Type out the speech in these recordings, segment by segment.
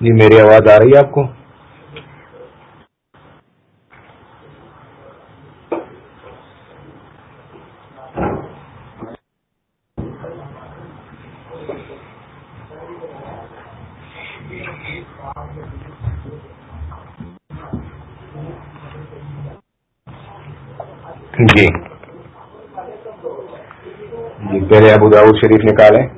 جی میری آواز آ رہی ہے آپ کو؟ جی۔ جی پہلے ابو داود شریف نکالیں۔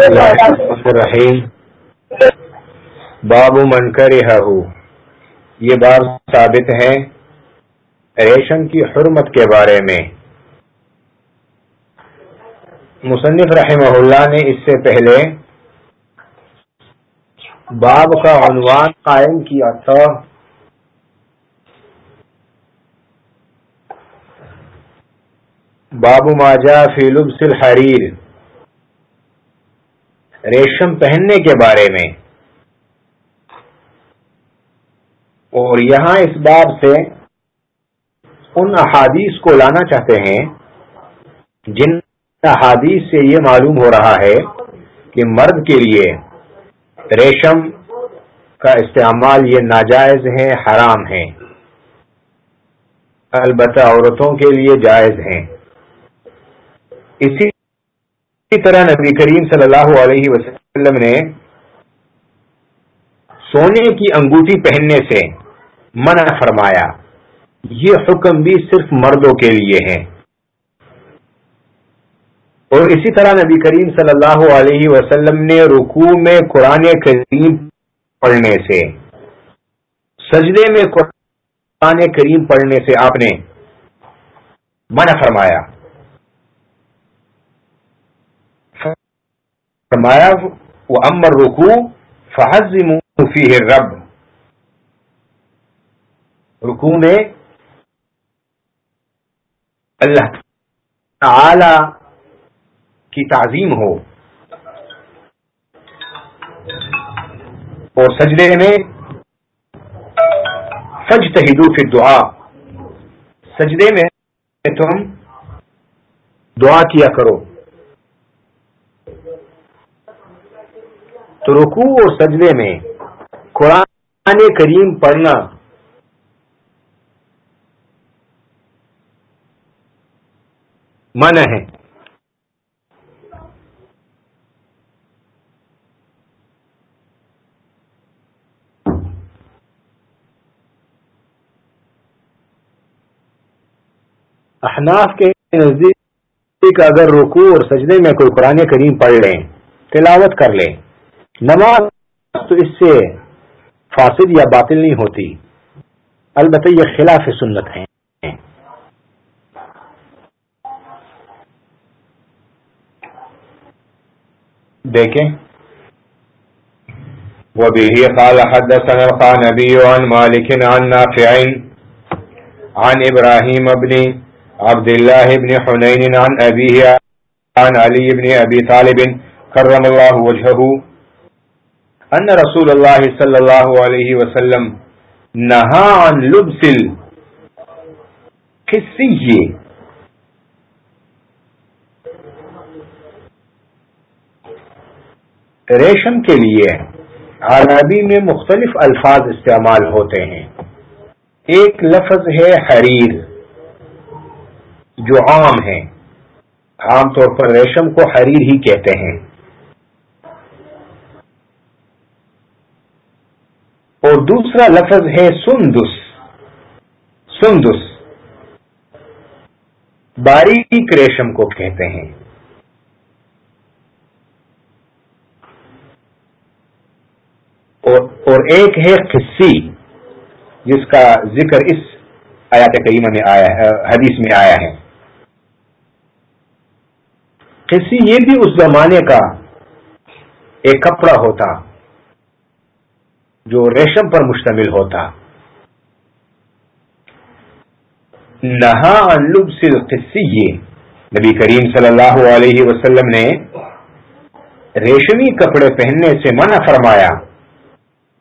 الرحیم. باب منکر یہ باب ثابت ہے ریشم کی حرمت کے بارے میں۔ مصنف رحمہ اللہ نے اس سے پہلے باب کا عنوان قائم کیا تھا۔ باب ماجا فی لبس الحریر۔ ریشم پہننے کے بارے میں۔ اور یہاں اس باب سے ان احادیث کو لانا چاہتے ہیں جن احادیث سے یہ معلوم ہو رہا ہے کہ مرد کے لیے ریشم کا استعمال یہ ناجائز ہے حرام ہے البتہ عورتوں کے لیے جائز ہیں۔ اسی اسی طرح نبی کریم صلی اللہ علیہ وسلم نے سونے کی انگوٹھی پہننے سے منع فرمایا، یہ حکم بھی صرف مردوں کے لیے ہے۔ اور اسی طرح نبی کریم صلی اللہ علیہ وسلم نے رکوع میں قرآن کریم پڑھنے سے، سجدے میں قرآن کریم پڑھنے سے آپ نے منع فرمایا۔ فرمایا وہ امر رکو فحض فی رب رکو میں اللہ تعالی کی تعظیم ہو اور سجدے میں فج تہدو فی دعا سجدے میں تم دعا کیا کرو۔ تو رکوع اور سجدے میں قرآن کریم پڑھنا من ہے۔ احناف کے نزدیک اگر رکوع اور سجدے میں کوئی قرآن کریم پڑھ لیں، تلاوت کر لیں۔ نماز تو اس سے فاسد یا باطل نہیں ہوتی۔ البتہ یہ خلاف سنت ہیں۔ دیکھیں۔ وبه قال حدثنا القانبي عن مالك عن نافع عن إبراهيم بن عبد الله بن حنين عن أبيه عن علي بن أبي طالب كرم الله وجهه ان رسول اللہ صلی اللہ علیہ وسلم نہا لبسل کسی ریشم کے لیے عربی میں مختلف الفاظ استعمال ہوتے ہیں۔ ایک لفظ ہے حریر، جو عام ہے۔ عام طور پر ریشم کو حریر ہی کہتے ہیں۔ اور دوسرا لفظ ہے سندس۔ سندس۔ باریک ریشم کو کہتے ہیں۔ اور ایک ہے کسی جس کا ذکر اس آیات کریمہ میں آیا ہے، حدیث میں آیا ہے۔ کسی یہ بھی اس زمانے کا ایک کپڑا ہوتا۔ جو ریشم پر مشتمل ہوتا۔ نہا لب سے نبی کریم صلی اللہ علیہ وسلم نے ریشمی کپڑے پہننے سے منع فرمایا،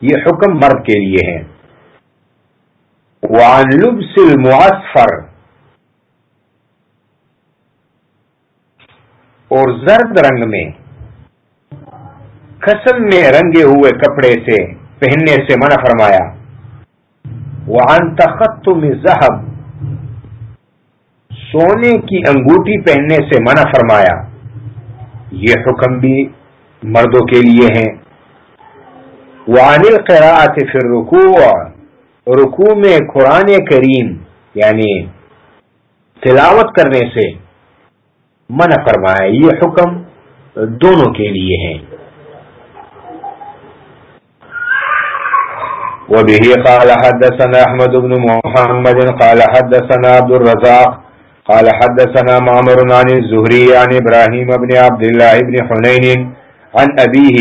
یہ حکم مرد کے لیے ہے۔ وان لبس المعصفر۔ اور زرد رنگ میں قسم میں رنگے ہوئے کپڑے سے پہننے سے منع فرمایا۔ وان تختم ذہب سونے کی انگوٹی پہننے سے منع فرمایا۔ یہ حکم بھی مردوں کے لیے ہیں۔ وعن القراءت فی الرکوع رکوع میں قرآن کریم یعنی تلاوت کرنے سے منع فرمایا۔ یہ حکم دونوں کے لیے ہیں۔ وبه قال حدثنا احمد بن محمد، قال حدثنا عبد الرزاق، قال حدثنا معمر عن الزهري عن ابراهيم بن عبد الله بن حنين عن ابيه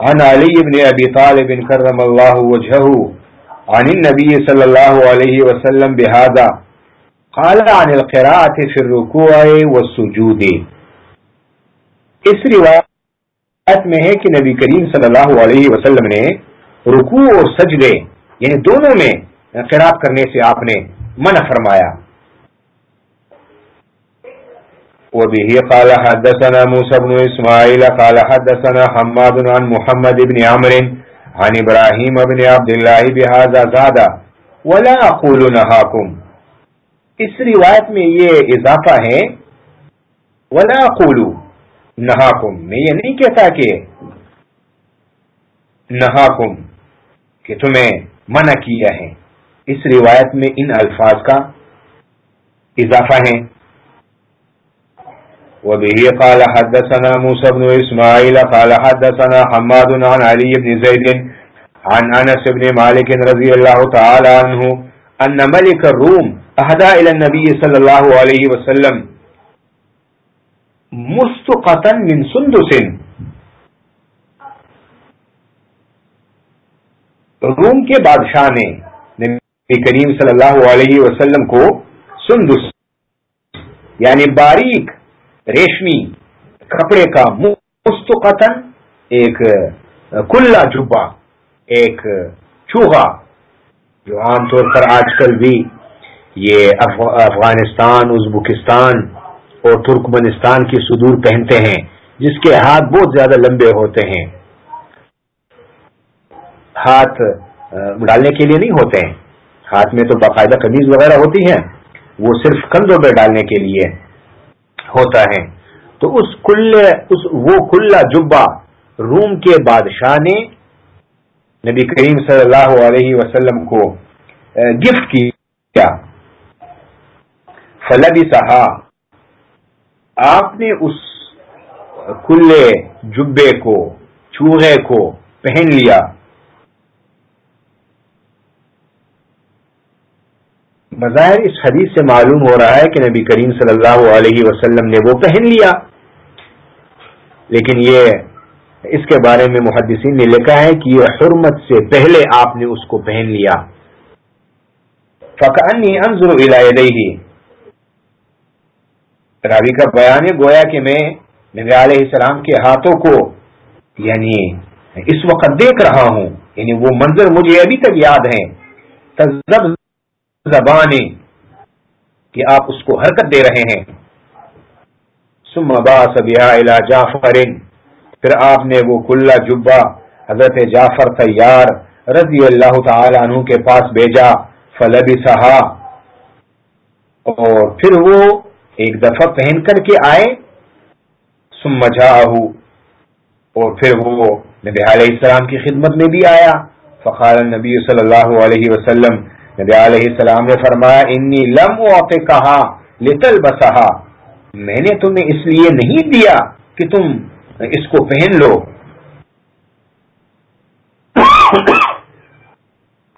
عن علي بن ابي طالب كرم الله وجهه عن النبي صلى الله عليه وسلم بهذا، قال عن القراءة في الركوع والسجود. اس روایت میں ہے کہ نبی کریم صلی اللہ علیہ وسلم نے رکوع اور سجدے یعنی دونوں میں قرات کرنے سے آپ نے منع فرمایا۔ وبه قال حدثنا موسى بن إسماعيل، قال حدثنا حماد عن محمد بن عمر عن إبراهيم بن عبد الله بهذا زاد، ولا أقول نهاكم. اس روایت میں یہ اضافہ ہے، ولا اقول نہاکم میں یہ نہیں کہتا کہ نہاکم کہ تمہیں منع کیا ہے۔ اس روایت میں ان الفاظ کا اضافہ ہے۔ وبه قال حدثنا موسى بن إسماعيل قال حدثنا حماد عن علي بن زيد عن أنس بن مالك رضي الله تعالى عنه أن ملك الروم أهدى إلى النبي صلى الله عليه وسلم مستقطا من سندس روم کے بادشاہ نے نبی کریم صلی اللہ علیہ وسلم کو سندس یعنی باریک، ریشمی کپڑے کا مستقطن ایک کلا جبا ایک چوہا، جو عام طور پر آج کل بھی یہ افغانستان، ازبکستان اور ترکمنستان کی صدور پہنتے ہیں، جس کے ہاتھ بہت زیادہ لمبے ہوتے ہیں۔ ہاتھ ڈالنے کے لیے نہیں ہوتے ہیں۔ ہاتھ میں تو باقاعدہ قمیض وغیرہ ہوتی ہے وہ صرف کندھوں پہ ڈالنے کے لیے ہوتا ہے۔ تو اس اس وہ کھلا جبا روم کے بادشاہ نے نبی کریم صلی اللہ علیہ وسلم کو گفٹ کیا۔ فلبی صحا آپ نے اس کھلے جبے کو، چوہے کو پہن لیا۔ بظاہر اس حدیث سے معلوم ہو رہا ہے کہ نبی کریم صلی اللہ علیہ وسلم نے وہ پہن لیا۔ لیکن یہ اس کے بارے میں محدثین نے لکھا ہے کہ یہ حرمت سے پہلے آپ نے اس کو پہن لیا۔ فقانی انظر ہی راوی کا بیان گویا کہ میں نبی علیہ السلام کے ہاتھوں کو یعنی اس وقت دیکھ رہا ہوں یعنی وہ منظر مجھے ابھی تک یاد ہے۔ تزب زبانیں کہ آپ اس کو حرکت دے رہے ہیں۔ سم الى جعفر، پھر آپ نے وہ کلا جبا حضرت جعفر تیار رضی اللہ تعالی عنہ کے پاس بھیجا فلبی سہا اور پھر وہ ایک دفعہ پہن کر کے آئے۔ سم مجھا اور پھر وہ نبی علیہ السلام کی خدمت میں بھی آیا۔ فخار نبی صلی اللہ علیہ وسلم نبی علیہ السلام نے فرمایا، انی لم کہا لتل بسا میں نے تمہیں اس لیے نہیں دیا کہ تم اس کو پہن لو۔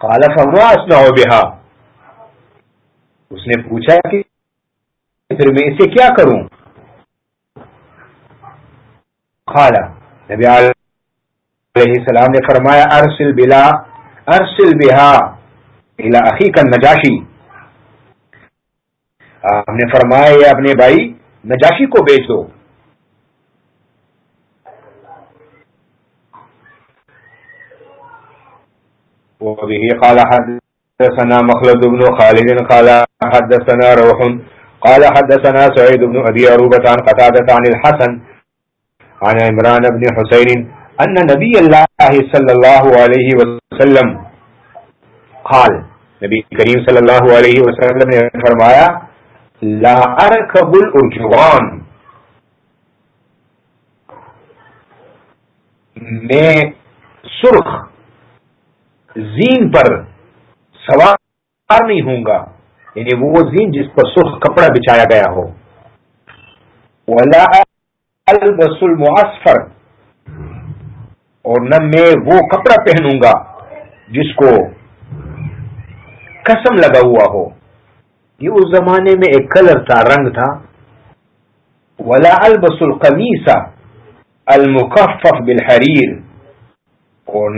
کالا فماس نہ ہو بہا؟ اس نے پوچھا کہ پھر میں اسے کیا کروں؟ خالا نبی علیہ السلام نے فرمایا، ارسل بلا، ارسل بہا. عقی کا نجاشی آپ نے فرمایا یہ اپنے بھائی، نجاشی کو بیچ دو۔ وبه قال حدثنا مخلد بن خالد قال حدثنا روح، قال حدثنا سعيد بن أبي عروبة عن قتادة عن الحسن، عن عمران بن حسين أن نبي الله صلى الله عليه وسلم قال نبی کریم صلی اللہ علیہ وسلم نے فرمایا، لا ارکب الارجوان. میں سرخ زین پر سوار نہیں ہوں گا یعنی وہ زین جس پر سرخ کپڑا بچھایا گیا ہو۔ البس المعصفر. اور نہ میں وہ کپڑا پہنوں گا جس کو قسم لگا ہوا ہو۔ یہ اس زمانے میں ایک کلر تھا، رنگ تھا۔ ولا البس القمیسا المکفف بالحریر اور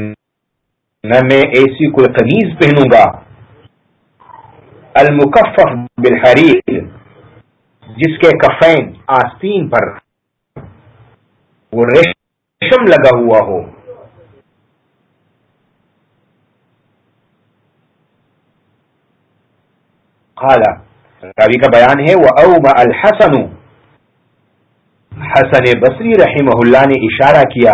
نہ میں ایسی کوئی قمیض پہنوں گا۔ المکف بالحریر جس کے کفین آستین پر۔ وہ ریشم لگا ہوا ہو۔ قال راوی کا بیان ہے وہ اوم الحسن۔ حسن بصری رحمہ اللہ نے اشارہ کیا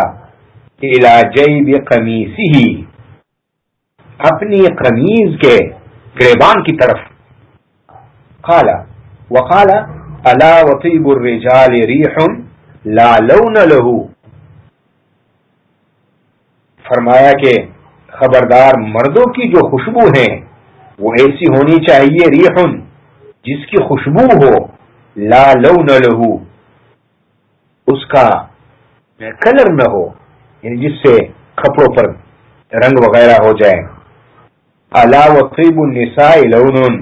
علاج قمیسی ہی اپنی قمیض کے گریبان کی طرف۔ خالا وقالا، الا وطیب الرجال ریح لا لون له۔ فرمایا کہ خبردار مردوں کی جو خوشبو ہیں وہ ایسی ہونی چاہیے ریح جس کی خوشبو ہو، لا لون له اس کا کلر نہ ہو یعنی جس سے کپڑوں پر رنگ وغیرہ ہو جائے اللہ وقیب النساء لون۔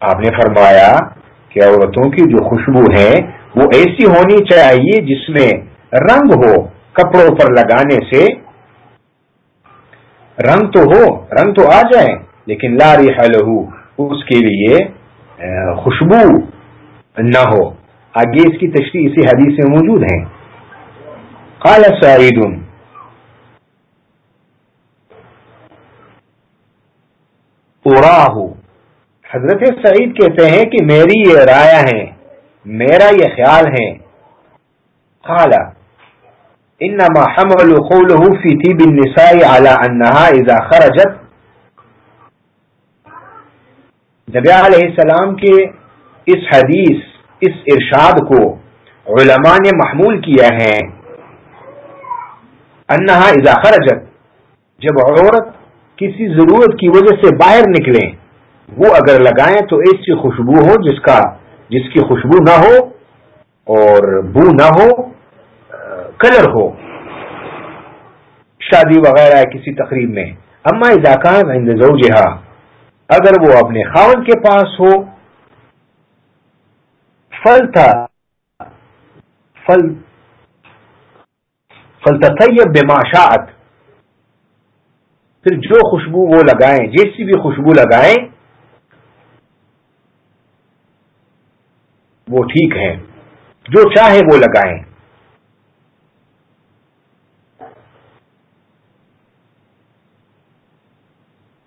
آپ نے فرمایا کہ عورتوں کی جو خوشبو ہے وہ ایسی ہونی چاہیے جس میں رنگ ہو، کپڑوں پر لگانے سے۔ رنگ تو ہو، رنگ تو آ جائے لیکن لاری لہو، اس کے لیے خوشبو نہ ہو۔ آگے اس کی تشریح اسی حدیث میں موجود ہے قال سعید حضرت سعید کہتے ہیں کہ میری یہ رائے ہے، میرا یہ خیال ہے۔ خالہ انما حمل قوله في تيب النساء على انها اذا خرجت نبی علیہ السلام کے اس حدیث، اس ارشاد کو علماء نے محمول کیا ہے۔ انہا اذا خرجت، جب عورت کسی ضرورت کی وجہ سے باہر نکلیں، وہ اگر لگائیں تو ایسی خوشبو ہو جس کا، جس کی خوشبو نہ ہو اور بو نہ ہو، کلر ہو۔ شادی وغیرہ کسی تقریب میں۔ اما اضاکان زوجہا اگر وہ اپنے خاون کے پاس ہو، فل تھا، فل فل تطیب بماشاعت۔ پھر جو خوشبو وہ لگائیں، جیسی بھی خوشبو لگائیں، وہ ٹھیک ہے۔ جو چاہے وہ لگائیں۔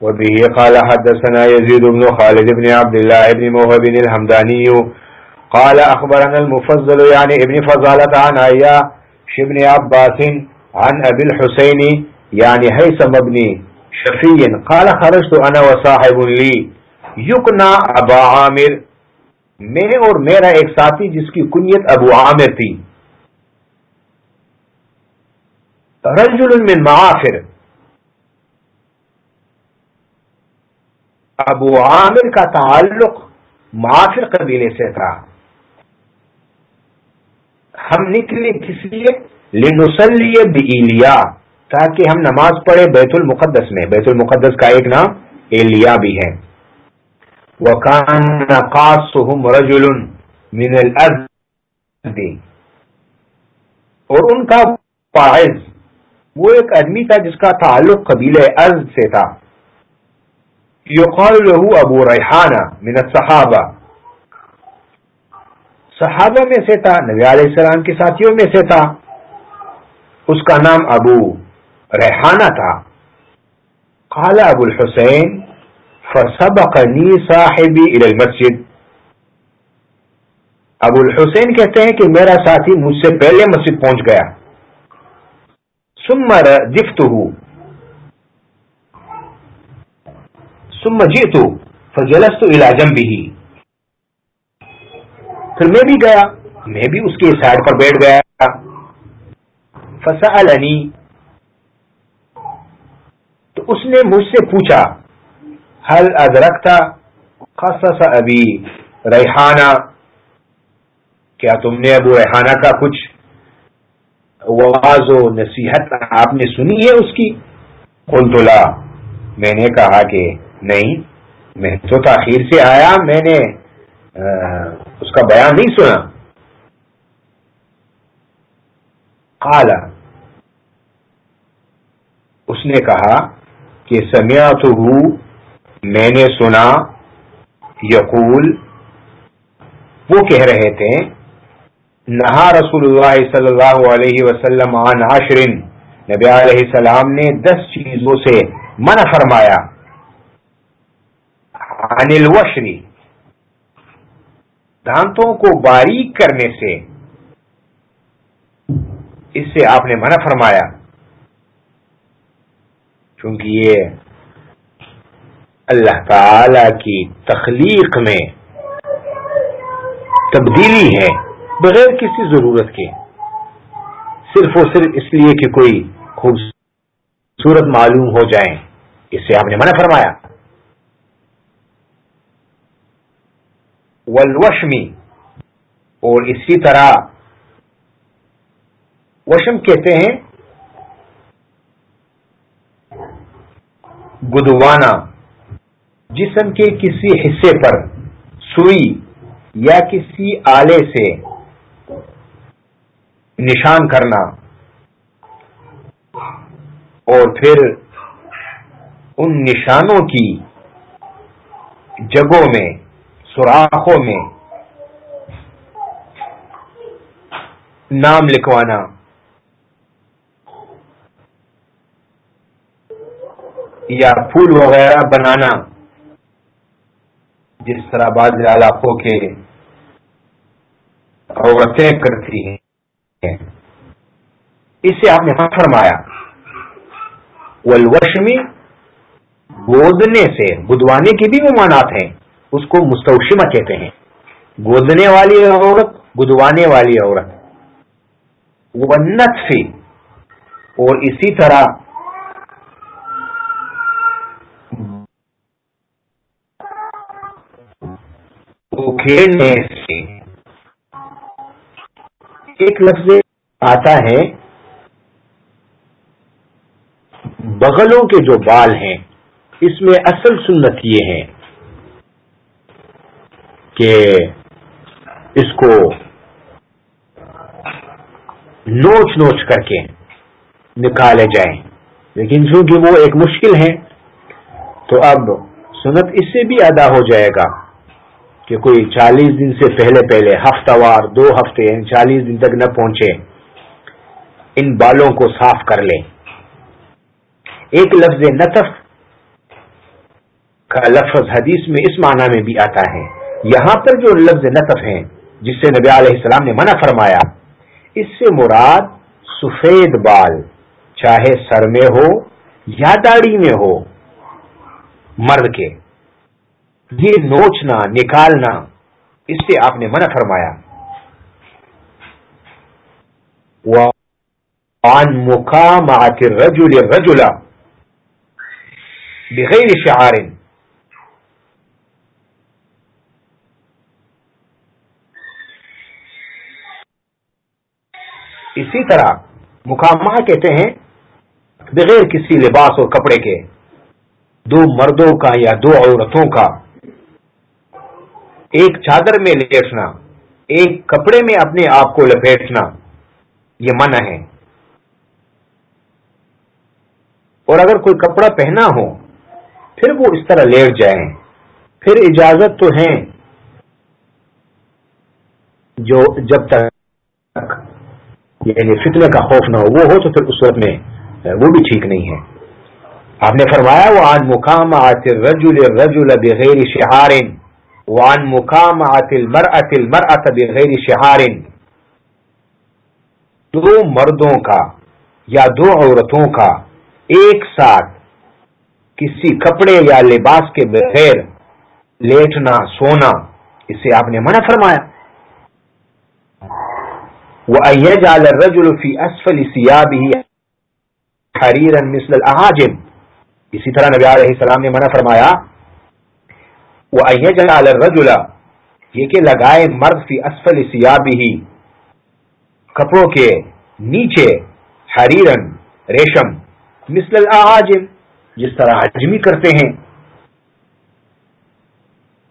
وبه قال حدثنا يزيد بن خالد بن عبد الله بن موهب الحمداني قال أخبرنا المفضل يعني ابن فضالة عن عياش بن عباس عن أبي الحسين يعني هيثم بن شفي قال خرجت أنا وصاحب لي يقنع أبا عامر میں اور میرا ایک ساتھی جس کی کنیت ابو عامر تھی۔ رجل من معافر۔ ابو عامر کا تعلق معافر قبیلے سے تھا۔ ہم نکلے کس لیے؟ لنسلی بلیا تاکہ ہم نماز پڑھے بیت المقدس میں۔ بیت المقدس کا ایک نام ایلیا بھی ہے۔ وَكَانَ قَاسُهُمْ رَجُلٌ مِنَ الْأَرْضِ اور ان کا فائز وہ ایک آدمی تھا جس کا تعلق قبیل ارض سے تھا۔ یقال له ابو ریحانہ من الصحابہ صحابہ میں سے تھا، نبی علیہ السلام کے ساتھیوں میں سے تھا۔ اس کا نام ابو ریحانہ تھا۔ قال ابو الحسین فسبقنی صاحبی الى المسجد۔ ابو الحسین کہتے ہیں کہ میرا ساتھی مجھ سے پہلے مسجد پہنچ گیا۔ سمر جفت سم جیت فجلست الى جنبه. پھر میں بھی گیا، میں بھی اس کے سائڈ پر بیٹھ گیا۔ فسألنی۔ تو اس نے مجھ سے پوچھا حل ادرکتا خصص ابھی ریحانہ؟ کیا تم نے ابو ریحانہ کا کچھ واض و نصیحت آپ نے سنی ہے اس کی؟ لا، میں نے کہا کہ نہیں، میں تو تاخیر سے آیا، میں نے اس کا بیان نہیں سنا۔ کالا اس نے کہا کہ سمیا تو میں نے سنا، یقول، وہ کہہ رہے تھے، نہا رسول اللہ صلی اللہ علیہ وسلم عن عشرن نبی علیہ السلام نے دس چیزوں سے منع فرمایا۔ عن الوشری دانتوں کو باریک کرنے سے اس سے آپ نے منع فرمایا۔ چونکہ یہ اللہ تعالی کی تخلیق میں تبدیلی ہے، بغیر کسی ضرورت کے۔ صرف اور صرف اس لیے کہ کوئی خوبصورت معلوم ہو جائے، اس سے آپ نے منع فرمایا۔ ولوشمی اور اسی طرح وشم کہتے ہیں گدوانا، جسم کے کسی حصے پر، سوئی یا کسی آلے سے نشان کرنا۔ اور پھر ان نشانوں کی جگہوں میں سوراخوں میں۔ نام لکھوانا۔ یا پھول وغیرہ بنانا۔ جس طرح بعض علاقوں کے عورتیں کرتی ہیں۔ اس سے آپ نے ہاں فرمایا۔ ولوشمی گودنے سے گدوانے کے بھی ممانات ہیں۔ اس کو مستوشمہ کہتے ہیں۔ گودنے والی عورت، گدوانے والی عورت۔ وہ نتفی اور اسی طرح کھیلنے سے ایک لفظ آتا ہے، بغلوں کے جو بال ہیں، اس میں اصل سنت یہ ہے۔ کہ اس کو نوچ نوچ کر کے نکالے جائیں۔ لیکن چونکہ وہ ایک مشکل ہے تو اب سنت اس سے بھی ادا ہو جائے گا کہ کوئی چالیس دن سے پہلے پہلے ہفتہ وار دو ہفتے یعنی چالیس دن تک نہ پہنچے، ان بالوں کو صاف کر لیں ایک لفظ نطف کا لفظ حدیث میں اس معنی میں بھی آتا ہے۔ یہاں پر جو لفظ نطف ہیں، جس سے نبی علیہ السلام نے منع فرمایا، اس سے مراد سفید بال، چاہے سر میں ہو یا داڑھی میں ہو، مرد کے۔ یہ نوچنا، نکالنا، اس سے آپ نے منع فرمایا۔ مقام رجول رجولا بغیر شعار۔ اسی طرح مقامہ کہتے ہیں، بغیر کسی لباس اور کپڑے کے، دو مردوں کا یا دو عورتوں کا۔ ایک چادر میں لیٹنا، ایک کپڑے میں اپنے آپ کو لپیٹنا، یہ منع ہے۔ اور اگر کوئی کپڑا پہنا ہو، پھر وہ اس طرح لیٹ جائیں۔ پھر اجازت تو ہے، جو جب تک یعنی فتنے کا خوف نہ ہو، وہ ہو تو پھر اس وقت میں وہ بھی ٹھیک نہیں ہے۔ آپ نے فرمایا وہ آن مقام آتل رجول رجول بغیر شہارن وان مقام آتل مر اتل مر ات بغیر شہارن دو مردوں کا یا دو عورتوں کا ایک ساتھ کسی کپڑے یا لباس کے بغیر لیٹنا، سونا، اسے آپ نے منع فرمایا۔ وہ جال رجول فی اسفل سیابی حریرن مثل الاحاجم اسی طرح نبی علیہ السلام نے منع فرمایا وہ جلال الرجلا یہ کہ لگائے مرد فی اسفل سیابی کپڑوں کے نیچے حریرن ریشم، مثل الاعاجم جس طرح حجمی کرتے ہیں۔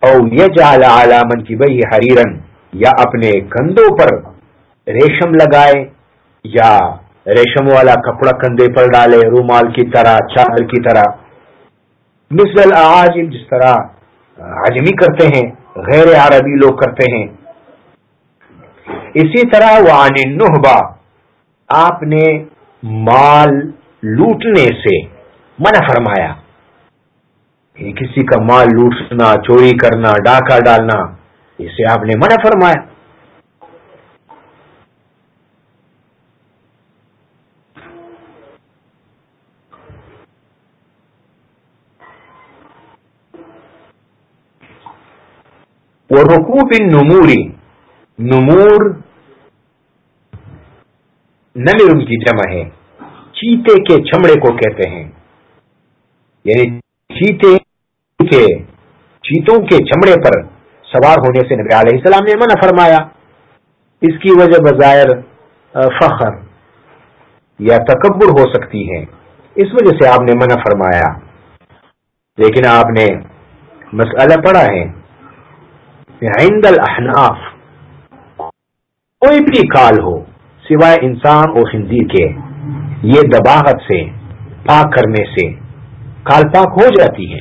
او یجعل علی من کی بئی حریرن یا اپنے کندھوں پر ریشم لگائے یا ریشم والا کپڑا کندھے پر ڈالے، رومال کی طرح چادر کی طرح۔ مثل آجم جس طرح عجمی کرتے ہیں، غیر عربی لوگ کرتے ہیں۔ اسی طرح وان نحبا آپ نے مال لوٹنے سے منع فرمایا۔ کسی کا مال لوٹنا، چوری کرنا، ڈاکہ ڈالنا، اسے آپ نے منع فرمایا۔ وہ رقوب نموری نمور نمر کی جمع ہے. چیتے کے چمڑے کو کہتے ہیں. یعنی چیتے کے چیتوں کے چمڑے پر سوار ہونے سے نبی علیہ السلام نے منع فرمایا. اس کی وجہ بظاہر فخر یا تکبر ہو سکتی ہے. اس وجہ سے آپ نے منع فرمایا. لیکن آپ نے مسئلہ پڑھا ہے. عند الاحناف۔ کوئی بھی کال ہو، سوائے انسان اور خنزیر کے، یہ دباغت سے، پاک کرنے سے کال پاک ہو جاتی ہے۔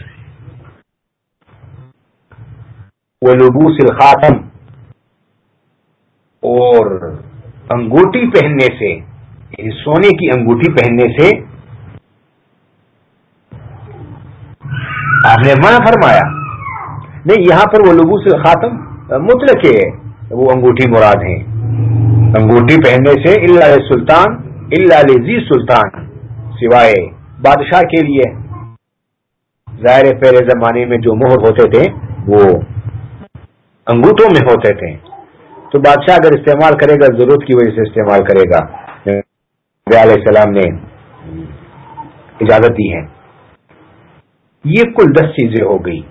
وہ لبوس الخاتم اور انگوٹی پہننے سے یعنی سونے کی انگوٹھی پہننے سے، آپ نے منع فرمایا۔ نہیں، یہاں پر وہ لبو سے خاتم، مطلق ہے۔ وہ انگوٹھی مراد ہیں۔ انگوٹھی پہننے سے اللہ سلطان اللہ علی سلطان، سوائے بادشاہ کے لیے۔ ظاہر پہلے زمانے میں جو مہر ہوتے تھے، وہ انگوٹھوں میں ہوتے تھے۔ تو بادشاہ اگر استعمال کرے گا، ضرورت کی وجہ سے استعمال کرے گا۔ علیہ السلام نے اجازت دی ہے۔ یہ کل دس چیزیں ہو گئی۔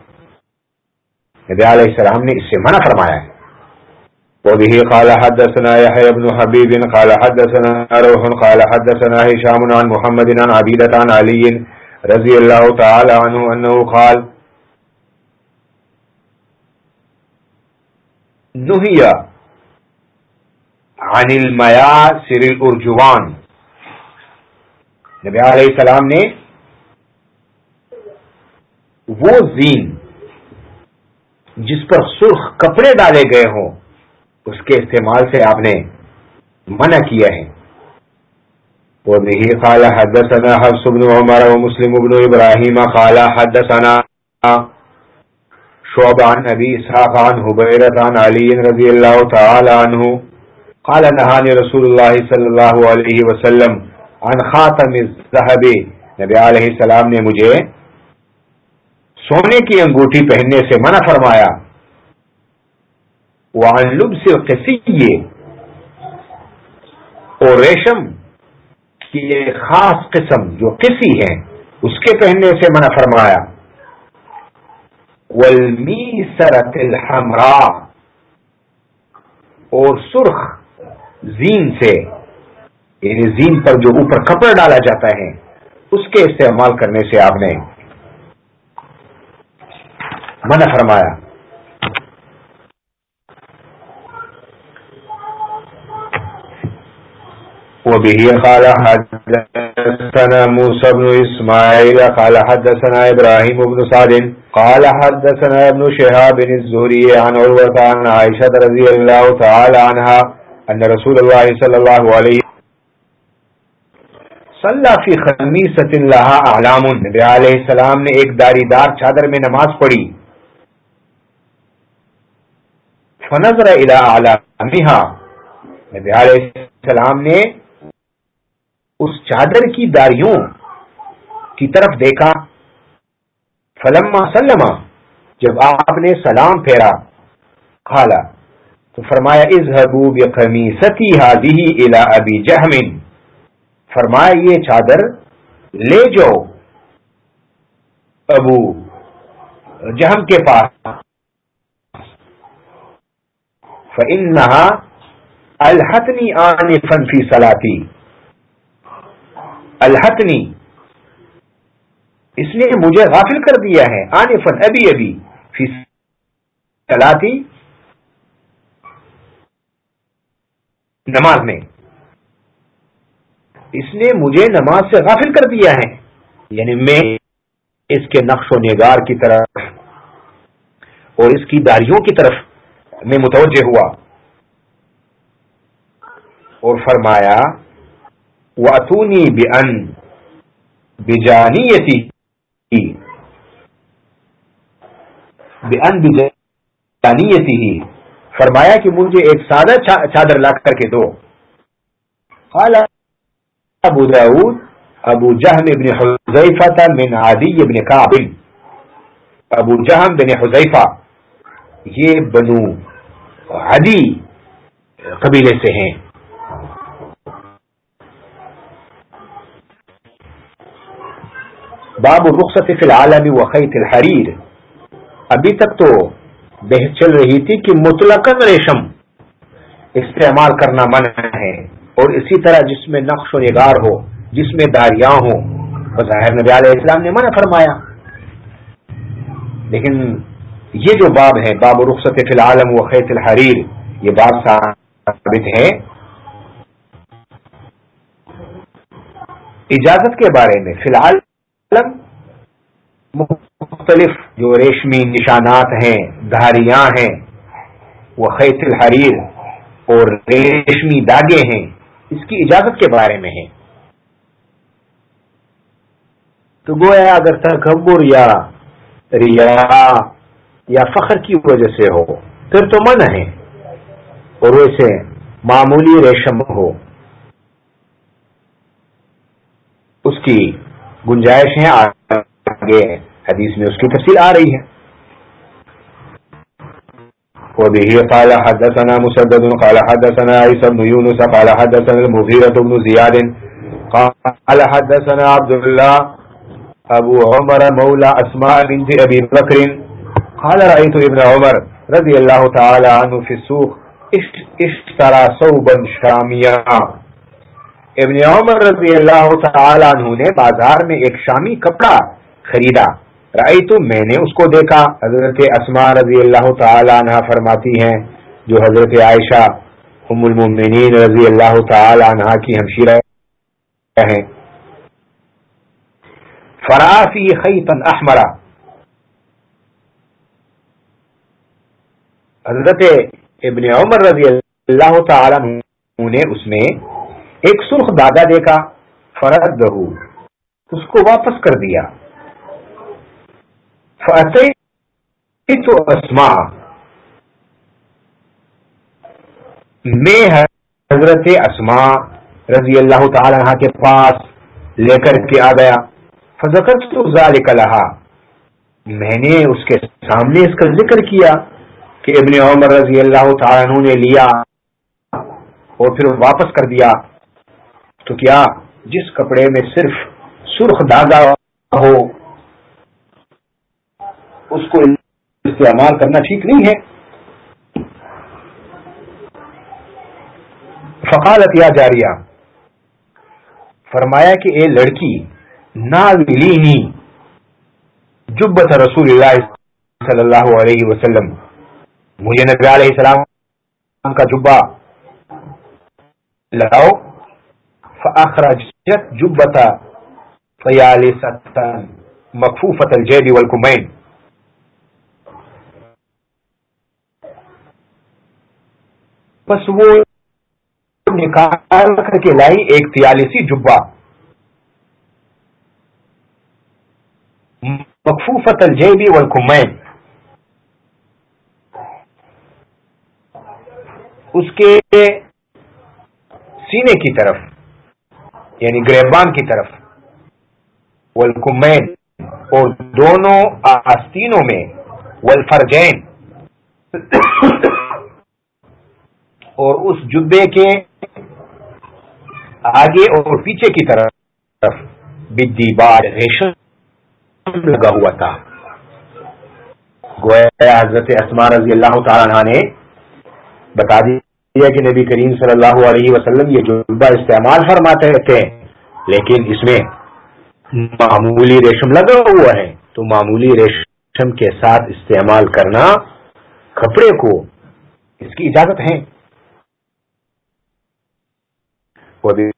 نبی علیہ السلام نے اس سے منع فرمایا ہے۔ وبه قال حدثنا يحيى بن حبيب قال حدثنا روح، قال حدثنا هشام عن محمد عن عبيدة عن علي رضي الله تعالى عنه أنه قال نهي عن المياسر الارجوان۔ نبی علیہ السلام نے وہ زین جس پر سرخ کپڑے ڈالے گئے ہوں، اس کے استعمال سے آپ نے منع کیا ہے۔ وہ نہیں خالہ حد ثنا حفص ابن عمر و مسلم ابن ابراہیم خالہ حد ثنا شعبان نبی اسحاق عن حبیرت عن علی رضی اللہ تعالی عنہ قال نهانی رسول اللہ صلی اللہ علیہ وسلم عن خاتم الذهب۔ نبی علیہ السلام نے مجھے سونے کی انگوٹھی پہننے سے منع فرمایا وعن لبس القسیے اور ریشم کی ایک خاص قسم جو کسی ہے، اس کے پہننے سے منع فرمایا۔ والمیسرت الحمراء۔ اور سرخ زین سے یعنی زین پر جو اوپر کپڑا ڈالا جاتا ہے، اس کے استعمال کرنے سے آپ نے منع فرمایا؟ وبه قال حدثنا موسى بن إسماعيل، قال حدثنا إبراهيم بن سعد، قال حدثنا ابن شهاب الزهري عن عروة عن عائشة رضي الله تعالى عنها أن رسول الله صلى الله عليه صلى في خميسة لها أعلام۔ نبی علیہ السلام نے ایک داری دار چادر میں نماز پڑھی۔ فنظر الى اعلامها نبی علیہ السلام نے اس چادر کی داریوں کی طرف دیکھا۔ فلما سلم جب آپ نے سلام پھیرا کھالا تو فرمایا از حبوب قمی ستی ہادی الا ابی جہمن فرمایا، یہ چادر لے جاؤ ابو جہم کے پاس۔ فَإِنَّهَا الحتنی آن فن فی سلاتی الحتنی اس نے مجھے غافل کر دیا ہے آنے فن ابھی ابھی فی سلاتی نماز میں۔ اس نے مجھے نماز سے غافل کر دیا ہے۔ یعنی میں اس کے نقش و نگار کی طرف اور اس کی داریوں کی طرف۔ میں متوجہ ہوا اور فرمایا واتونی بان بجانیتی بان بجانیتی ہی فرمایا کہ مجھے ایک سادہ چادر لا کر کے دو۔ قال ابو داود ابو جہم ابن حذیفہ من عادی ابن کعب ابو جہم بن حذیفہ یہ بنو عدی قبیلے سے ہیں۔ باب رخصت فی العالم وخیت الحریر ابھی تک تو بحث چل رہی تھی کہ مطلق ریشم استعمال کرنا منع ہے اور اسی طرح جس میں نقش و نگار ہو، جس میں داریاں ہوں بظاہر نبی علیہ السلام نے منع فرمایا۔ لیکن یہ جو باب ہے، باب رخصت فی العالم و خیت الحریر، یہ باب ثابت ہے۔ اجازت کے بارے میں، فی الحال مختلف جو ریشمی نشانات ہیں، دھاریاں ہیں، وہ خیت الحریر اور ریشمی داغے ہیں، اس کی اجازت کے بارے میں ہے تو گویا اگر تکبر یا ریا یا فخر کی وجہ سے ہو، پھر تو من ہے۔ اور ویسے معمولی ریشم ہو۔ اس کی گنجائش ہیں آگے حدیث میں اس کی تفصیل آ رہی ہے۔ وبه قال حدثنا مسدد، قال حدثنا عيسى بن يونس قال حدثنا المغيرة بن زياد قال حدثنا عبد الله ابو عمر مولى اسماء بنت ابي بكر قال رأيت ابن عمر رضي الله تعالى عنه في السوق اشترى صوبا شاميا. ابن عمر رضی اللہ تعالی عنہ نے بازار میں ایک شامی کپڑا خریدا۔ رائی تو میں نے اس کو دیکھا۔ حضرت اسما رضی اللہ تعالی عنہ فرماتی ہیں، جو حضرت عائشہ ام المؤمنین رضی اللہ تعالی عنہ کی ہمشیرہ ہیں۔ فرافی خیطا احمرا۔ حضرت ابن عمر رضی اللہ تعالی عنہ نے اس میں ایک سرخ دادا دیکھا فرد دہو اس کو واپس کر دیا۔ تو اسما میں حضرت اسما رضی اللہ تعالی عنہ کے پاس لے کر کے آ گیا۔ فضکر تو ذالک لہا میں نے اس کے سامنے اس کا ذکر کیا۔ کہ ابن عمر رضی اللہ تعالیٰ عنہ نے لیا اور پھر واپس کر دیا۔ تو کیا جس کپڑے میں صرف سرخ داغا ہو، اس کو استعمال کرنا ٹھیک نہیں ہے؟ فقالت یا جاریہ، فرمایا کہ اے لڑکی ناولینی جبت رسول اللہ صلی اللہ علیہ وسلم۔ مجھے نبی علیہ السلام کا جبا لگاؤ، فاخرجت جبتا فیالستا مکفوفت الجیب والکمین۔ پس وہ نکال کر کے لائی ایک تیالیسی جبا مقفوفت الجیبی والکمین۔ اس کے سینے کی طرف یعنی گریبان کی طرف والکمین اور دونوں آستینوں میں، والفرجین، اور اس جبے کے آگے اور پیچھے کی طرف بدی بار ریشم لگا ہوا تھا۔ گویا حضرت اسما رضی اللہ تعالیٰ نے بتا دیا کہ نبی کریم صلی اللہ علیہ وسلم یہ جبا استعمال فرماتے رہتے ہیں لیکن اس میں معمولی ریشم لگا ہوا ہے۔ تو معمولی ریشم کے ساتھ استعمال کرنا کپڑے کو اس کی اجازت ہے۔ وبه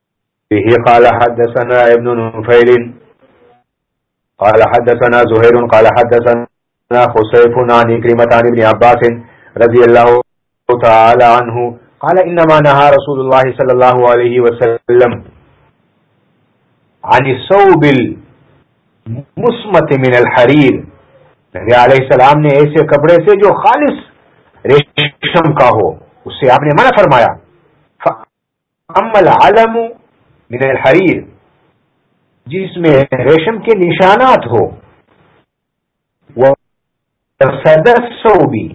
قال حدثنا ابن نفيل، قال حدثنا زهير، قال حدثنا خسيف عن كريمة عن ابن عباس رضي الله تعالى عنه قال إنما نهى رسول الله صلى الله عليه وسلم عن الصوب المسمت من الحرير نبی علیہ السلام نے ایسے کپڑے سے جو خالص ریشم کا ہو، اس سے آپ نے منع فرمایا۔ عالم من الحریر جس میں ریشم کے نشانات ہو۔ وہ سو بھی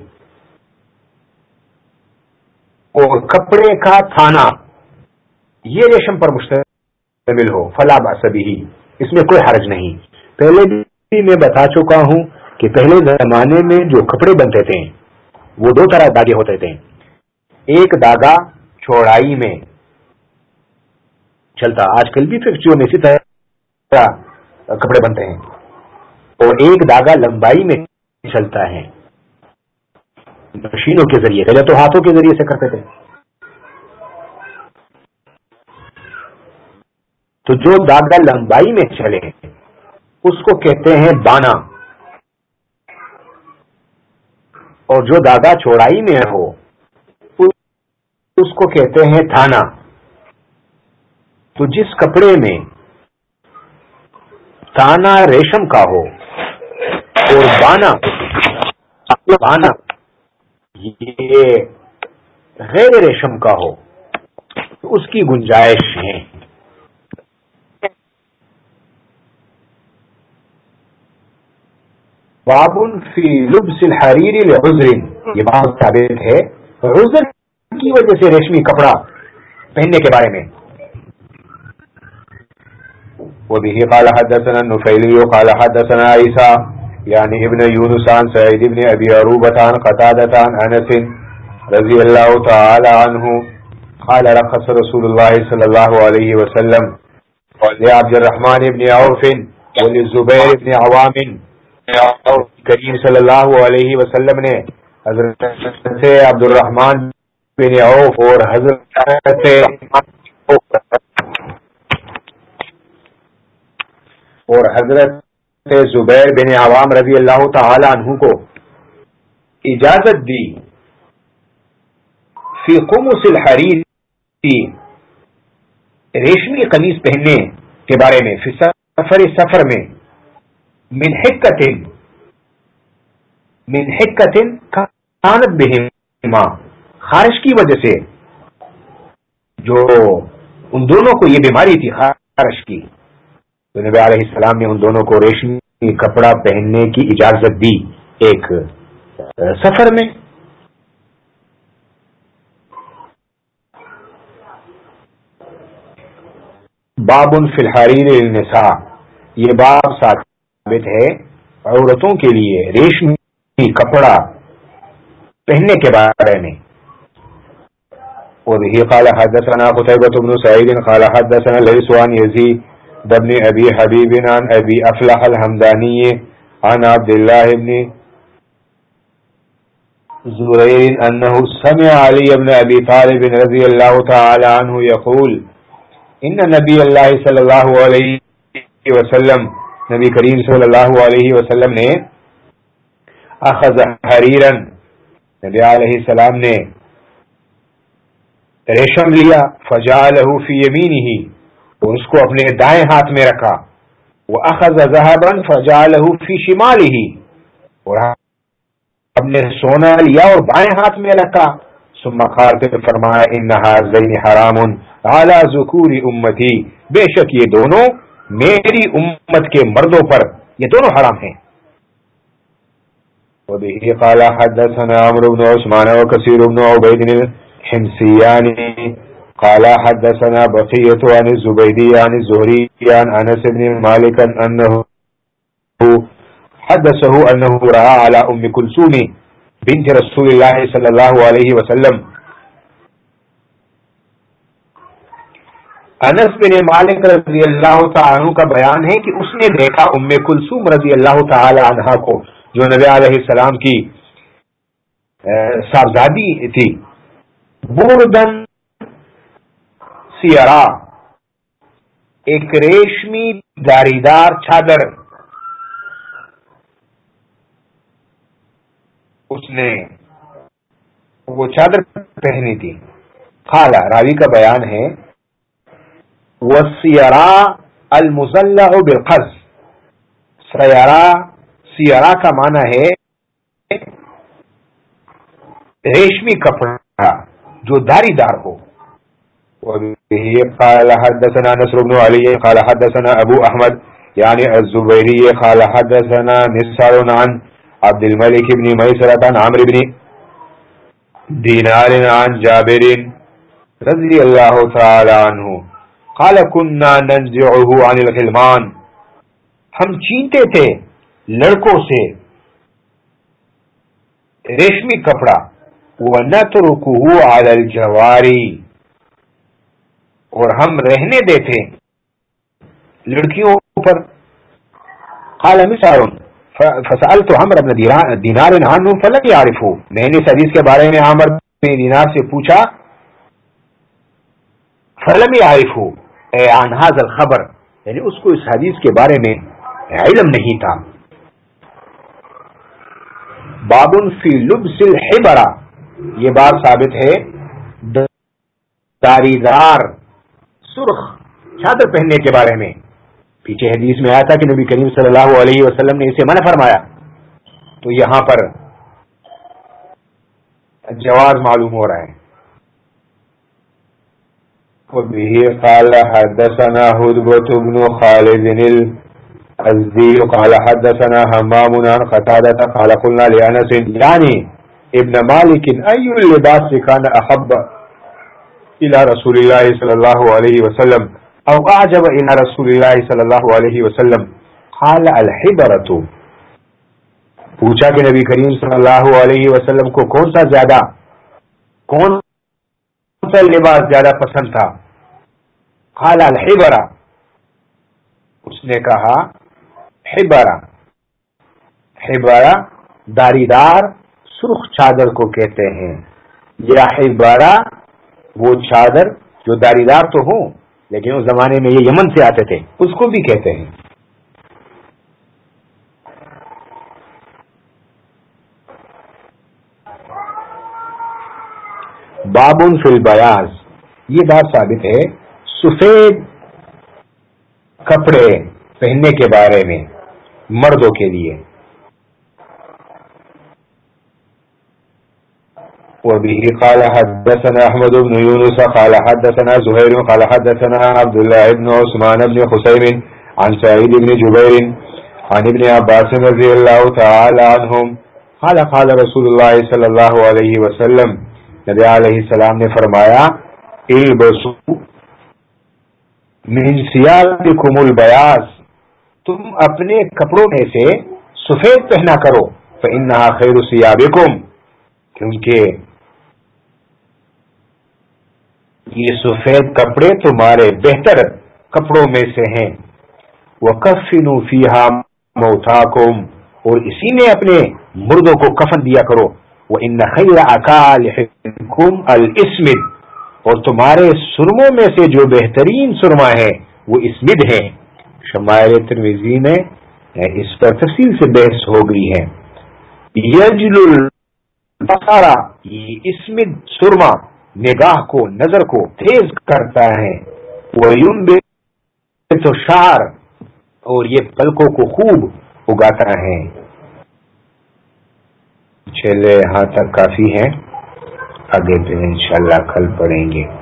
اور کپڑے کا تھانہ یہ ریشم پر مشتمل ہو، فلا سبھی ہی اس میں کوئی حرج نہیں۔ پہلے بھی میں بتا چکا ہوں کہ پہلے زمانے میں جو کپڑے بنتے تھے، وہ دو طرح داغے ہوتے تھے۔ ایک داغا چوڑائی میں چلتا، آج کل بھی فیکٹریوں میں اسی طرح کپڑے بنتے ہیں۔ اور ایک داغا لمبائی میں چلتا ہے۔ مشینوں کے ذریعے پہلے تو ہاتھوں کے ذریعے سے کرتے تھے۔ تو جو داغا لمبائی میں چلے، اس کو کہتے ہیں بانا۔ اور جو داغا چوڑائی میں ہو، اس کو کہتے ہیں تھانہ تو جس کپڑے میں تانا ریشم کا ہو اور بانا بانا۔ یہ غیر ریشم کا ہو، تو اس کی گنجائش ہے۔ بابن فی لبس الحریر لعذر۔ یہ بات ثابت ہے۔ عذر کی وجہ سے ریشمی کپڑا پہننے کے بارے میں۔ وبه قال حدثنا النفيلي قال حدثنا عيسى يعني ابن يونس عن سعيد بن أبي عروبة عن قتادة عن أنس رضي قال رخص رسول الله صلى الله عليه وسلم. لعبد الرحمن بن عوف وللزبير بن عوام. کریم صلی اللہ علیہ وسلم نے حضرت عبد الرحمن بن عوف اور حضرت اور حضرت زبیر بن عوام رضی اللہ تعالی عنہ کو۔ اجازت دی۔ فی قمص الحریر۔ ریشمی قمیض پہننے کے بارے میں، فی سفر سفر میں۔ من حکت من حکت کانت بہما۔ خارش کی وجہ سے۔ جو ان دونوں کو یہ بیماری تھی، خارش کی۔ تو نبی علیہ السلام نے ان دونوں کو ریشمی کپڑا پہننے کی اجازت دی ایک سفر میں۔ باب فی النساء یہ باب ثابت ہے عورتوں کے لیے ریشمی کپڑا پہننے کے بارے میں۔ وبه قال حدثنا قتيبة بن سعيد قال حدثنا ليس عن يزيد بن أبي حبيب عن أبي أفلح الحمداني عن عبد الله بن زرير أنه سمع علي بن أبي طالب رضي الله تعالى عنه يقول إن نبي الله صلى الله عليه وسلم نبی کریم صلی اللہ علیہ وسلم نے اخذ حریرن نبی علیہ السلام نے ریشم لیا فجا فی یمینہ۔ اور اس کو اپنے دائیں ہاتھ میں رکھا۔ وہ اخذ ذهبا فجا فی شمالہ اور اپنے سونا لیا اور بائیں ہاتھ میں رکھا۔ ثم قال پھر فرمایا انہا زین حرام علی ذکور امتی بے شک یہ دونوں میری امت کے مردوں پر، یہ دونوں حرام ہیں۔ وبه قال حدثنا عمرو بن عثمان وكثير بن عبيد الحمصياني قال حدثنا بقية عن الزبيدي عن الزهري عن أنس بن مالك أنه حدثه أنه رأى على أم كلثوم بنت رسول الله صلى الله عليه وسلم. انس بن مالک رضی اللہ تعالیٰ عنہ کا بیان ہے کہ اس نے دیکھا ام کلثوم رضی اللہ تعالی عنہ کو، جو نبی علیہ السلام کی صاحبزادی تھی۔ بردن سیارا ایک ریشمی داری دار چادر۔ اس نے وہ چادر پہنی تھی۔ خالہ، راوی کا بیان ہے وسیرا المزلہ بالقز سیارا سیارا کا معنی ہے ریشمی کپڑا جو داری دار ہو۔ وبه قال حدثنا نصر بن علی قال حدثنا ابو احمد یعنی الزبیری قال حدثنا نصار عن عبد الملک بن میسرت عن عمر بن دینار عن جابر رضی اللہ تعالی عنہ قال كنا ننزعه عن الغلمان. ہم چینتے تھے لڑکوں سے ریشمی کپڑا، وَنَتْرُكُهُ عَلَى الْجَوَارِ۔ اور ہم رہنے دیتے۔ لڑکیوں پر قال مثال فسألت عمر بن دینار عنه فلم يعرفه میں نے اس حدیث کے بارے میں عمر بن دینار سے پوچھا، فلم يعرفه حاضر خبر یعنی اس کو اس حدیث کے بارے میں علم نہیں تھا۔ بابن فی لبس الحبرا یہ بات ثابت ہے۔ داری دار۔ سرخ چادر پہننے کے بارے میں۔ پیچھے حدیث میں آیا تھا کہ نبی کریم صلی اللہ علیہ وسلم نے اسے منع فرمایا۔ تو یہاں پر جواز معلوم ہو رہا ہے۔ وبه قال حدثنا هدبة بن خالد الأزدي قال حدثنا همام عن قتادة قال قلنا لأنس، يعني ابن مالك، أي اللباس كان أحب؟ إلى رسول الله صلى الله عليه وسلم أو أعجب إلى رسول الله صلى الله عليه وسلم. قال الحبرة. پوچھا کہ نبی کریم صلی اللہ علیہ وسلم کو کون سا زیادہ، کون سا لباس زیادہ پسند تھا؟ خال الحبرا اس نے کہا ہبرا ہبرا داری دار سرخ چادر کو کہتے ہیں۔ یا ہبرا وہ چادر جو داری دار تو ہوں، لیکن اس زمانے میں یہ یمن سے آتے تھے، اس کو بھی کہتے ہیں۔ بابن فل بیاض یہ بات ثابت ہے، سفید کپڑے پہننے کے بارے میں، مردوں کے لیے۔ وبه قال حدثنا أحمد بن يونس، قال حدثنا زهير، قال حدثنا عبد الله بن عثمان بن خسيم عن سعيد بن جبير عن ابن عباس رضي الله تعالى عنهم. قال قال رسول الله صلى الله عليه وسلم، نبی علیہ السلام نے فرمایا، البسو من سیابکم البیاض تم اپنے کپڑوں میں سے سفید پہنا کرو، فإنها خیر سیابکم کیونکہ یہ سفید کپڑے تمہارے بہتر کپڑوں میں سے ہیں۔ وہ کفن فیحا موتاکم اور اسی میں اپنے مردوں کو کفن دیا کرو۔ وہ ان خیر اکال الاسمد اور تمہارے سرموں میں سے جو بہترین سرما ہے، وہ اسمد ہے۔ شمائر ترویزی میں اس پر تفصیل سے بحث ہو گئی ہے۔ یجل یہ اسمد سرما۔ نگاہ کو، نظر کو تیز کرتا ہے۔ وہ تو شار اور یہ پلکوں کو خوب اگاتا ہے۔ چلے، یہاں تک کافی ہے۔ آگے پھر انشاءاللہ کل پڑھیں گے۔